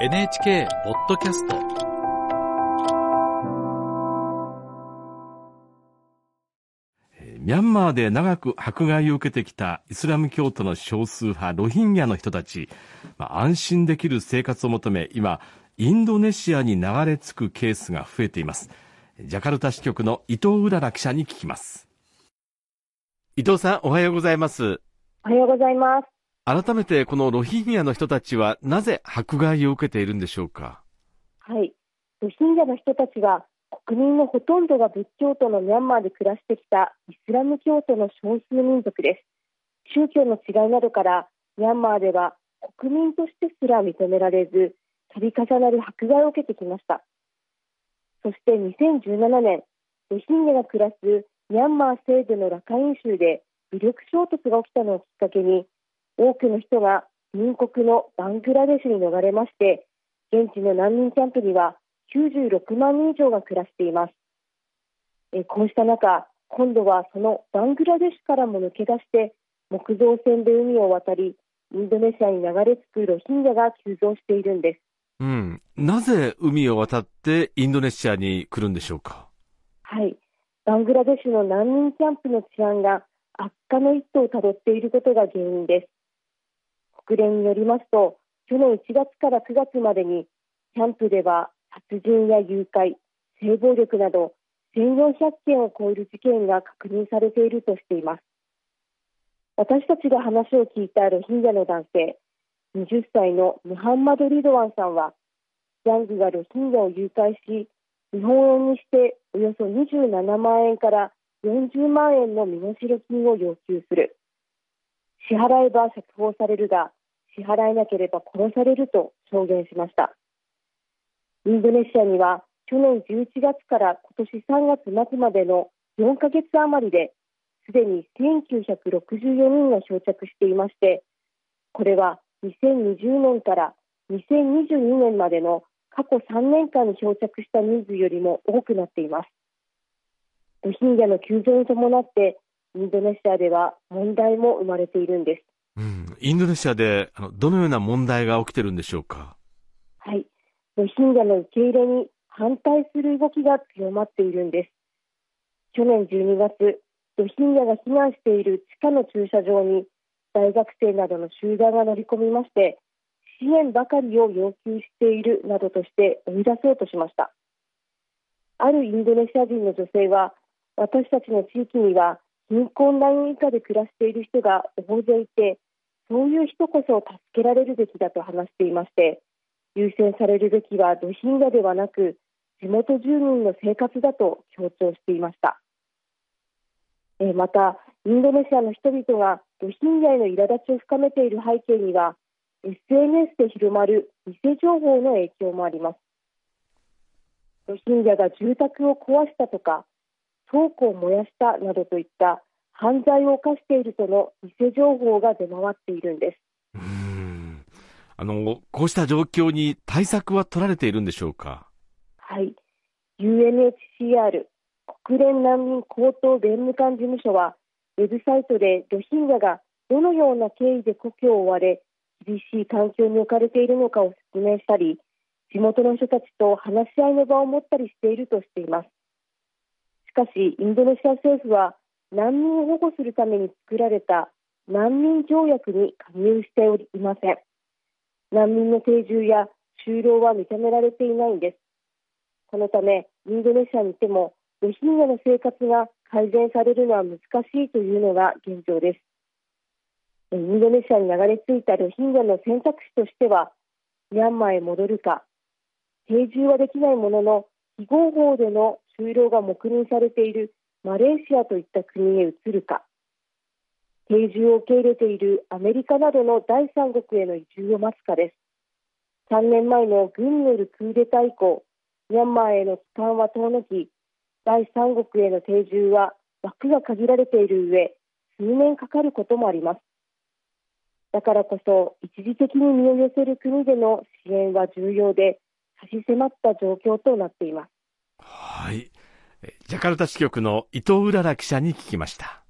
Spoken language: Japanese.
NHK ポッドキャスト。ミャンマーで長く迫害を受けてきたイスラム教徒の少数派ロヒンギャの人たち、まあ、安心できる生活を求め今インドネシアに流れ着くケースが増えています。ジャカルタ支局の伊藤うらら記者に聞きます。伊藤さんおはようございます。おはようございます改めてこのロヒンギャの人たちはなぜ迫害を受けているんでしょうか？はい。ロヒンギャの人たちは国民のほとんどが仏教徒のミャンマーで暮らしてきたイスラム教徒の少数民族です。宗教の違いなどからミャンマーでは国民としてすら認められず、度重なる迫害を受けてきました。そして2017年、ロヒンギャが暮らすミャンマー西部のラカイン州で武力衝突が起きたのをきっかけに多くの人が隣国のバングラデシュに逃れまして現地の難民キャンプには96万人以上が暮らしています。えこうした中今度はそのバングラデシュからも抜け出して木造船で海を渡りインドネシアに流れ着くロヒンギャが急増しているんです、うん、なぜ海を渡ってインドネシアに来るんでしょうか？はい。バングラデシュの難民キャンプの治安が悪化の一途をたどっていることが原因です国連によりますと去年1月から9月までにキャンプでは殺人や誘拐性暴力など1400件を超える事件が確認されているとしています。私たちが話を聞いたロヒンギャの男性20歳のムハンマド・リドワンさんはギャングがロヒンギャを誘拐し日本円にしておよそ27万円から40万円の身代金を要求する。支払えば釈放されるが支払えなければ殺されると証言しました。インドネシアには去年11月から今年3月末までの4ヶ月余りですでに1964人が漂着していましてこれは2020年から2022年までの過去3年間に漂着した人数よりも多くなっています。ロヒンギャの急増に伴ってインドネシアでは問題も生まれているんです。うん、インドネシアであのどのような問題が起きてるんでしょうか？はい、ロヒンギャの受け入れに反対する動きが強まっているんです。去年12月、ロヒンギャが避難している地下の駐車場に大学生などの集団が乗り込みまして、支援ばかりを要求しているなどとして追い出そうとしました。あるインドネシア人の女性は、私たちの地域には貧困ライン以下で暮らしている人が大勢いて、そういう人こそ助けられるべきだと話していまして優先されるべきはロヒンギャではなく地元住民の生活だと強調していました。えまたインドネシアの人々がロヒンギャへの苛立ちを深めている背景には SNS で広まる偽情報の影響もあります。ロヒンギャが住宅を壊したとか倉庫を燃やしたなどといった犯罪を犯しているとの偽情報が出回っているんです。うんあの、こうした状況に対策は取られているんでしょうか？はい。UNHCR、国連難民高等弁務官事務所は、ウェブサイトでロヒンギャがどのような経緯で故郷を追われ、厳しい環境に置かれているのかを説明したり、地元の人たちと話し合いの場を持ったりしているとしています。しかし、インドネシア政府は難民を保護するために作られた難民条約に加入しておりません。難民の定住や就労は認められていないんです。このためインドネシアにいてもロヒンギャの生活が改善されるのは難しいというのが現状です。インドネシアに流れ着いたロヒンギャの選択肢としてはミャンマーへ戻るか定住はできないものの非合法での就労が黙認されているマレーシアといった国へ移るか。定住を受け入れているアメリカなどの第三国への移住を待つかです。3年前の軍によるクーデター以降ミャンマーへの帰還は遠のき第三国への定住は枠が限られている上数年かかることもあります。だからこそ一時的に身を寄せる国での支援は重要で差し迫った状況となっています。はい。ジャカルタ支局の伊藤うらら記者に聞きました。